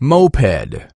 moped.